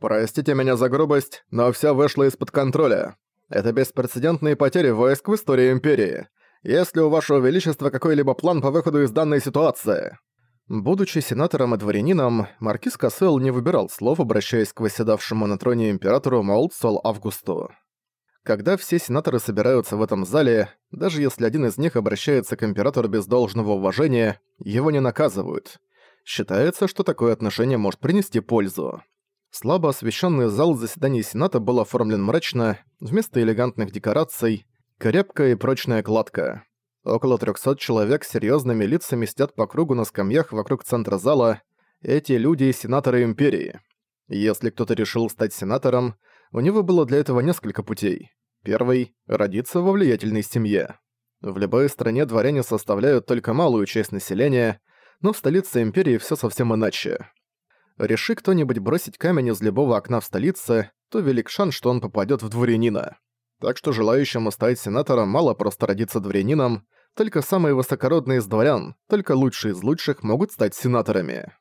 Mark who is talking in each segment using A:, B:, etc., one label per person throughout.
A: «Простите меня за грубость, но всё вышло из-под контроля. Это беспрецедентные потери войск в истории Империи. Есть ли у Вашего Величества какой-либо план по выходу из данной ситуации?» Будучи сенатором и дворянином, маркиз Кассел не выбирал слов, обращаясь к восседавшему на троне императору Маултсол Августу. Когда все сенаторы собираются в этом зале, даже если один из них обращается к императору без должного уважения, его не наказывают. Считается, что такое отношение может принести пользу. Слабо освещенный зал заседаний Сената был оформлен мрачно, вместо элегантных декораций – крепкая и прочная кладка. Около 300 человек с серьезными лицами сидят по кругу на скамьях вокруг центра зала. Эти люди – сенаторы Империи. Если кто-то решил стать сенатором, у него было для этого несколько путей. Первый – родиться во влиятельной семье. В любой стране дворяне составляют только малую часть населения, но в столице Империи все совсем иначе. Реши кто-нибудь бросить камень из любого окна в столице, то велик шанс, что он попадет в дворянина. Так что желающему стать сенатором мало просто родиться дворянином, только самые высокородные из дворян, только лучшие из лучших могут стать сенаторами.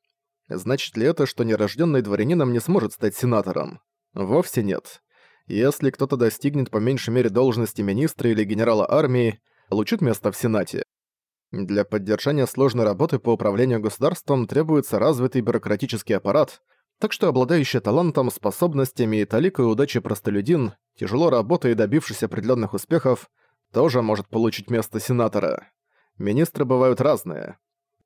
A: Значит ли это, что нерожденный дворянином не сможет стать сенатором? Вовсе нет. Если кто-то достигнет по меньшей мере должности министра или генерала армии, получит место в Сенате. Для поддержания сложной работы по управлению государством требуется развитый бюрократический аппарат, так что обладающий талантом, способностями и таликой удачи простолюдин, тяжело работая и добившись определенных успехов, тоже может получить место сенатора. Министры бывают разные.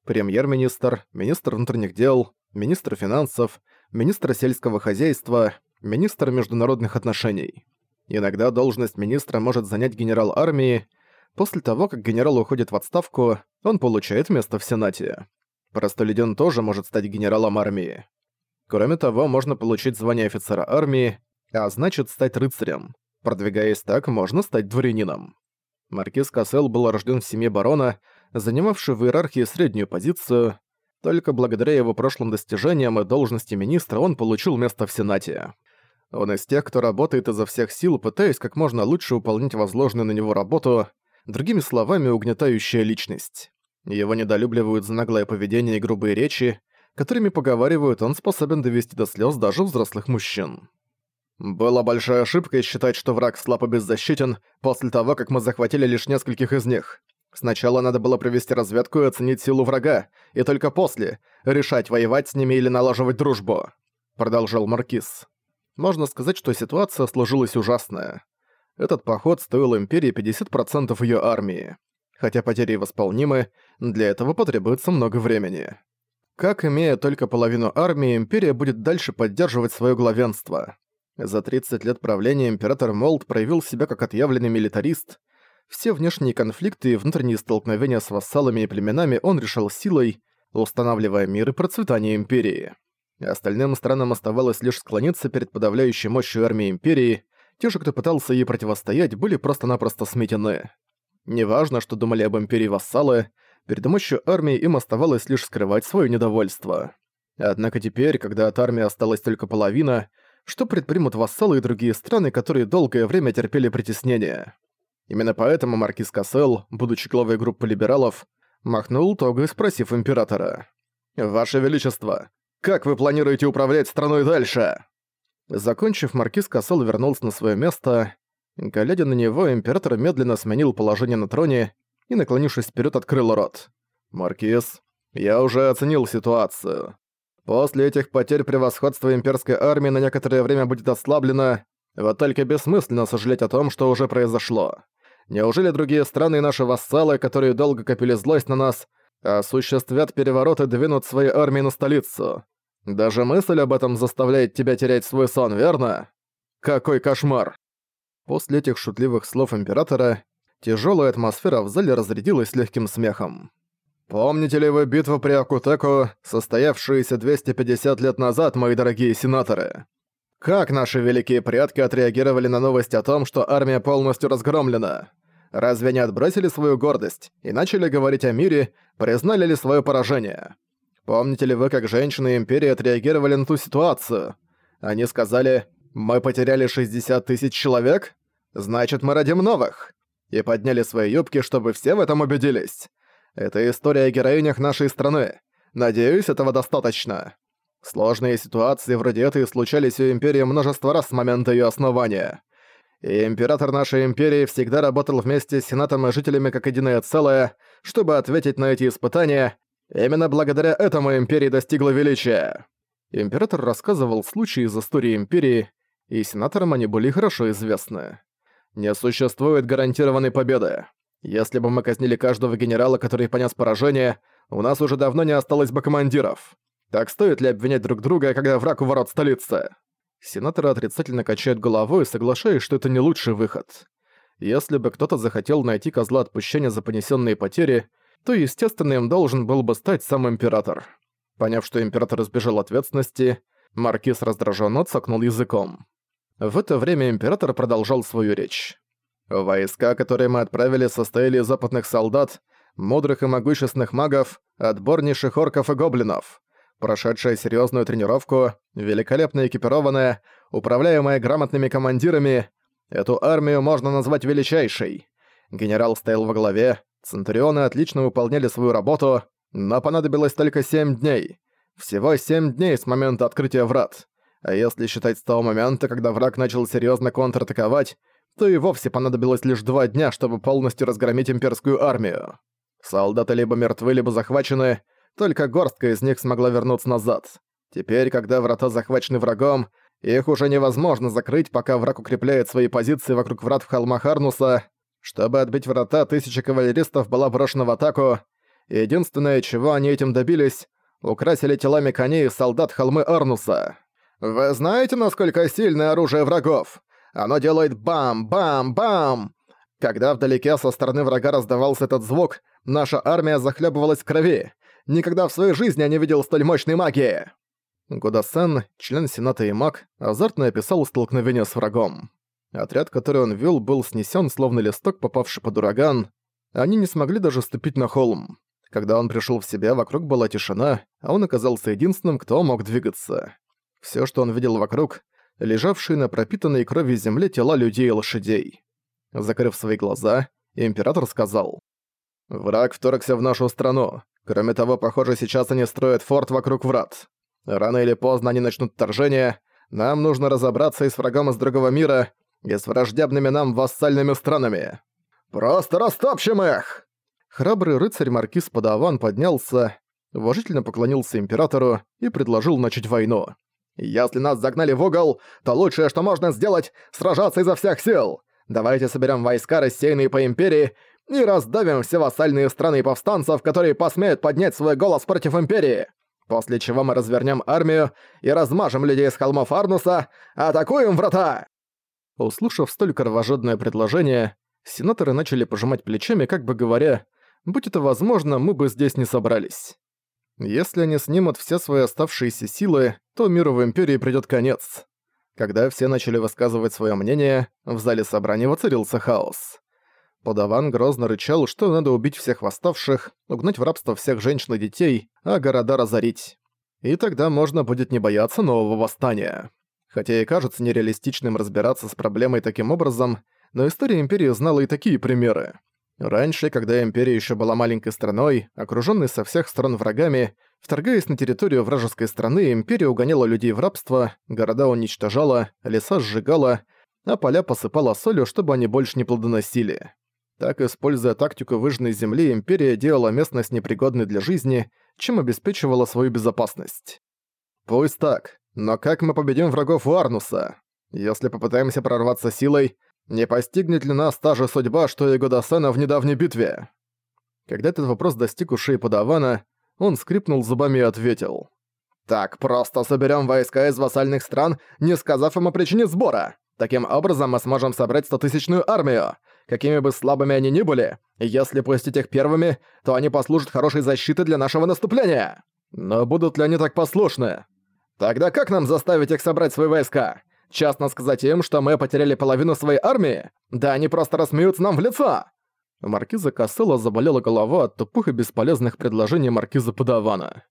A: Премьер-министр, министр внутренних дел, министр финансов, министр сельского хозяйства, министр международных отношений. Иногда должность министра может занять генерал армии. После того, как генерал уходит в отставку, он получает место в Сенате. Простолюдин тоже может стать генералом армии. Кроме того, можно получить звание офицера армии, а значит стать рыцарем. Продвигаясь так, можно стать дворянином. Маркиз Кассел был рожден в семье барона, занимавший в иерархии среднюю позицию. Только благодаря его прошлым достижениям и должности министра он получил место в Сенате. Он из тех, кто работает изо всех сил, пытаясь как можно лучше выполнять возложенную на него работу, другими словами, угнетающая личность. Его недолюбливают за наглое поведение и грубые речи, которыми поговаривают, он способен довести до слез даже взрослых мужчин. Была большая ошибкой считать, что враг слаб и беззащитен после того, как мы захватили лишь нескольких из них. Сначала надо было провести разведку и оценить силу врага, и только после решать, воевать с ними или налаживать дружбу», — продолжал Маркиз. Можно сказать, что ситуация сложилась ужасная. Этот поход стоил Империи 50% ее армии. Хотя потери восполнимы, для этого потребуется много времени. Как, имея только половину армии, Империя будет дальше поддерживать свое главенство? За 30 лет правления император Молд проявил себя как отъявленный милитарист. Все внешние конфликты и внутренние столкновения с вассалами и племенами он решал силой, устанавливая мир и процветание империи. Остальным странам оставалось лишь склониться перед подавляющей мощью армии империи, те же, кто пытался ей противостоять, были просто-напросто сметены. Неважно, что думали об империи вассалы, перед мощью армии им оставалось лишь скрывать свое недовольство. Однако теперь, когда от армии осталась только половина, что предпримут вассалы и другие страны, которые долгое время терпели притеснение. Именно поэтому маркиз Кассел, будучи главой группы либералов, махнул тогой, спросив императора. «Ваше Величество, как вы планируете управлять страной дальше?» Закончив, маркиз Кассел вернулся на свое место. Глядя на него, император медленно сменил положение на троне и, наклонившись вперед, открыл рот. «Маркиз, я уже оценил ситуацию. После этих потерь превосходство имперской армии на некоторое время будет ослаблено, вот только бессмысленно сожалеть о том, что уже произошло. Неужели другие страны и наши вассалы, которые долго копили злость на нас, осуществят переворот и двинут свои армии на столицу? Даже мысль об этом заставляет тебя терять свой сон, верно? Какой кошмар!» После этих шутливых слов императора тяжелая атмосфера в зале разрядилась легким смехом. Помните ли вы битву при Акутеку, состоявшуюся 250 лет назад, мои дорогие сенаторы? Как наши великие предки отреагировали на новость о том, что армия полностью разгромлена? Разве не отбросили свою гордость и начали говорить о мире, признали ли свое поражение? Помните ли вы, как женщины Империи отреагировали на ту ситуацию? Они сказали «Мы потеряли 60 тысяч человек? Значит, мы родим новых!» И подняли свои юбки, чтобы все в этом убедились. Это история о героинях нашей страны. Надеюсь, этого достаточно. Сложные ситуации вроде этой случались у Империи множество раз с момента ее основания. И Император нашей Империи всегда работал вместе с Сенатом и жителями как единое целое, чтобы ответить на эти испытания. Именно благодаря этому Империя достигла величия. Император рассказывал случаи из истории Империи, и сенаторам они были хорошо известны. Не существует гарантированной победы. Если бы мы казнили каждого генерала, который понес поражение, у нас уже давно не осталось бы командиров. Так стоит ли обвинять друг друга, когда враг у ворот столицы? Сенаторы отрицательно качают головой, соглашаясь, что это не лучший выход. Если бы кто-то захотел найти козла отпущения за понесенные потери, то, естественно, им должен был бы стать сам император. Поняв, что император избежал ответственности, маркиз раздраженно цокнул языком. В это время император продолжал свою речь. «Войска, которые мы отправили, состояли из опытных солдат, мудрых и могущественных магов, отборнейших орков и гоблинов прошедшая серьезную тренировку, великолепно экипированная, управляемая грамотными командирами, эту армию можно назвать величайшей. Генерал стоял во главе, центурионы отлично выполняли свою работу, но понадобилось только 7 дней. Всего 7 дней с момента открытия врат. А если считать с того момента, когда враг начал серьезно контратаковать, то и вовсе понадобилось лишь два дня, чтобы полностью разгромить имперскую армию. Солдаты либо мертвы, либо захвачены, только горстка из них смогла вернуться назад. Теперь, когда врата захвачены врагом, их уже невозможно закрыть, пока враг укрепляет свои позиции вокруг врат в холмах Арнуса. Чтобы отбить врата, тысяча кавалеристов была брошена в атаку. Единственное, чего они этим добились, украсили телами коней солдат холмы Арнуса. Вы знаете, насколько сильное оружие врагов? Оно делает бам-бам-бам! Когда вдалеке со стороны врага раздавался этот звук, наша армия захлебывалась в крови. Никогда в своей жизни я не видел столь мощной магии!» Гудасан, член Сената и маг, азартно описал столкновение с врагом. Отряд, который он вел, был снесен, словно листок, попавший под ураган. Они не смогли даже ступить на холм. Когда он пришел в себя, вокруг была тишина, а он оказался единственным, кто мог двигаться. Все, что он видел вокруг, лежавшие на пропитанной кровью земле тела людей и лошадей. Закрыв свои глаза, император сказал. «Враг вторгся в нашу страну. Кроме того, похоже, сейчас они строят форт вокруг врат. Рано или поздно они начнут вторжение. Нам нужно разобраться и с врагом из другого мира, и с враждебными нам вассальными странами. Просто растопчем их!» Храбрый рыцарь Маркиз Падаван поднялся, уважительно поклонился императору и предложил начать войну. «Если нас загнали в угол, то лучшее, что можно сделать, сражаться изо всех сил. Давайте соберем войска, рассеянные по Империи, и раздавим все вассальные страны и повстанцев, которые посмеют поднять свой голос против Империи. После чего мы развернем армию и размажем людей с холмов Арнуса, атакуем врата!» Услышав столь кровожадное предложение, сенаторы начали пожимать плечами, как бы говоря, «Будь это возможно, мы бы здесь не собрались». Если они снимут все свои оставшиеся силы, то миру в Империи придёт конец. Когда все начали высказывать своё мнение, в зале собрания воцарился хаос. Подаван грозно рычал, что надо убить всех восставших, угнать в рабство всех женщин и детей, а города разорить. И тогда можно будет не бояться нового восстания. Хотя и кажется нереалистичным разбираться с проблемой таким образом, но история Империи знала и такие примеры. Раньше, когда Империя еще была маленькой страной, окруженной со всех сторон врагами, вторгаясь на территорию вражеской страны, Империя угоняла людей в рабство, города уничтожала, леса сжигала, а поля посыпала солью, чтобы они больше не плодоносили. Так, используя тактику выжженной земли, Империя делала местность непригодной для жизни, чем обеспечивала свою безопасность. Пусть так, но как мы победим врагов у Арнуса? Если попытаемся прорваться силой, не постигнет ли нас та же судьба, что и Годасена в недавней битве? Когда этот вопрос достиг ушей Подавана, он скрипнул зубами и ответил. «Так просто соберем войска из вассальных стран, не сказав им о причине сбора. Таким образом мы сможем собрать стотысячную армию. Какими бы слабыми они ни были, если пустить их первыми, то они послужат хорошей защитой для нашего наступления. Но будут ли они так послушны? Тогда как нам заставить их собрать свои войска? Честно сказать им, что мы потеряли половину своей армии? Да они просто рассмеются нам в лицо!» Маркиза Касселла заболела голова от тупых и бесполезных предложений маркиза Падавана.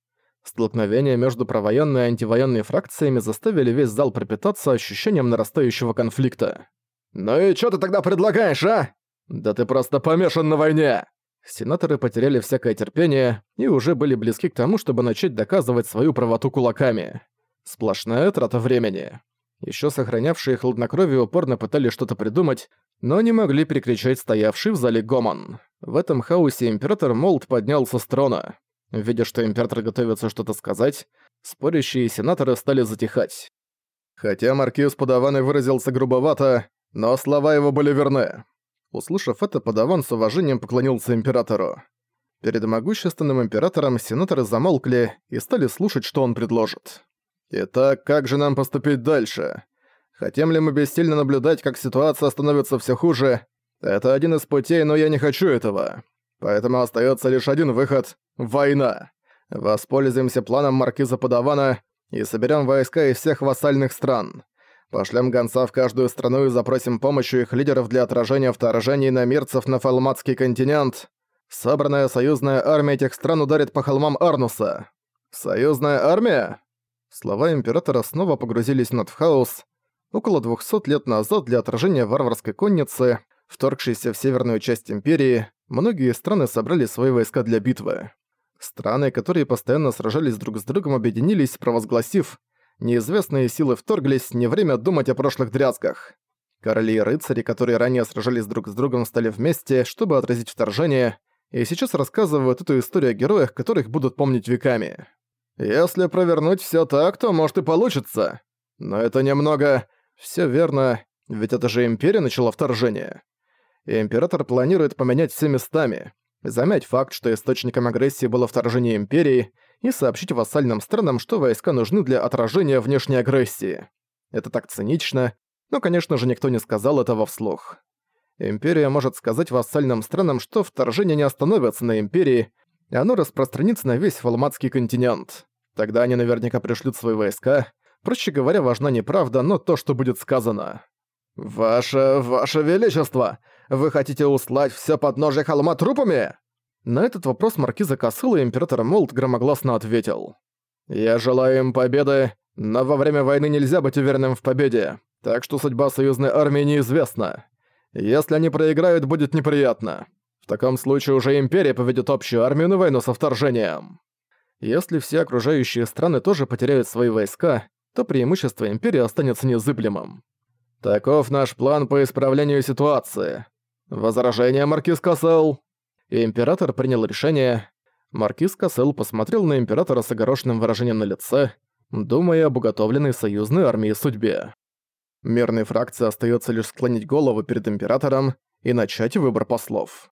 A: Столкновения между провоенной и антивоенной фракциями заставили весь зал пропитаться ощущением нарастающего конфликта. «Ну и чё ты тогда предлагаешь, а? Да ты просто помешан на войне! Сенаторы потеряли всякое терпение и уже были близки к тому, чтобы начать доказывать свою правоту кулаками. Сплошная трата времени. Еще сохранявшие хладнокровие упорно пытались что-то придумать, но не могли перекричать стоявший в зале гомон. В этом хаосе император Молд поднялся с трона. Видя, что император готовится что-то сказать, спорящие сенаторы стали затихать. Хотя маркиз Подаван выразился грубовато, но слова его были верны. Услышав это, Подаван с уважением поклонился императору. Перед могущественным императором сенаторы замолкли и стали слушать, что он предложит. «Итак, как же нам поступить дальше? Хотим ли мы бессильно наблюдать, как ситуация становится все хуже? Это один из путей, но я не хочу этого. Поэтому остается лишь один выход — война. Воспользуемся планом маркиза Подавана и соберем войска из всех вассальных стран. Пошлем гонца в каждую страну и запросим помощью их лидеров для отражения вторжений намирцев на Фалматский континент. Собранная союзная армия этих стран ударит по холмам Арнуса. Союзная армия? Слова императора снова погрузились в хаос. Около 200 лет назад для отражения варварской конницы, вторгшейся в северную часть империи, многие страны собрали свои войска для битвы. Страны, которые постоянно сражались друг с другом, объединились, провозгласив Неизвестные силы вторглись, не время думать о прошлых дрязгах. Короли и рыцари, которые ранее сражались друг с другом, стали вместе, чтобы отразить вторжение, и сейчас рассказывают эту историю о героях, которых будут помнить веками. Если провернуть все так, то может и получится. Но это немного... Все верно, ведь это же Империя начала вторжение. Император планирует поменять все местами, замять факт, что источником агрессии было вторжение Империи, и сообщить вассальным странам, что войска нужны для отражения внешней агрессии. Это так цинично, но, конечно же, никто не сказал этого вслух. Империя может сказать вассальным странам, что вторжение не остановится на Империи, и оно распространится на весь Фалматский континент. Тогда они наверняка пришлют свои войска. Проще говоря, важна не правда, но то, что будет сказано. «Ваше... Ваше Величество! Вы хотите услать все подножие холма трупами?» На этот вопрос маркиза Косыла император Молд громогласно ответил. «Я желаю им победы, но во время войны нельзя быть уверенным в победе, так что судьба союзной армии неизвестна. Если они проиграют, будет неприятно. В таком случае уже Империя поведет общую армию на войну со вторжением. Если все окружающие страны тоже потеряют свои войска, то преимущество Империи останется незыблемым. Таков наш план по исправлению ситуации. Возражение, Маркиз Кассел?» император принял решение. Маркиз Кассел посмотрел на императора с огорошенным выражением на лице, думая об уготовленной союзной армии судьбе. Мирной фракции остается лишь склонить голову перед императором и начать выбор послов.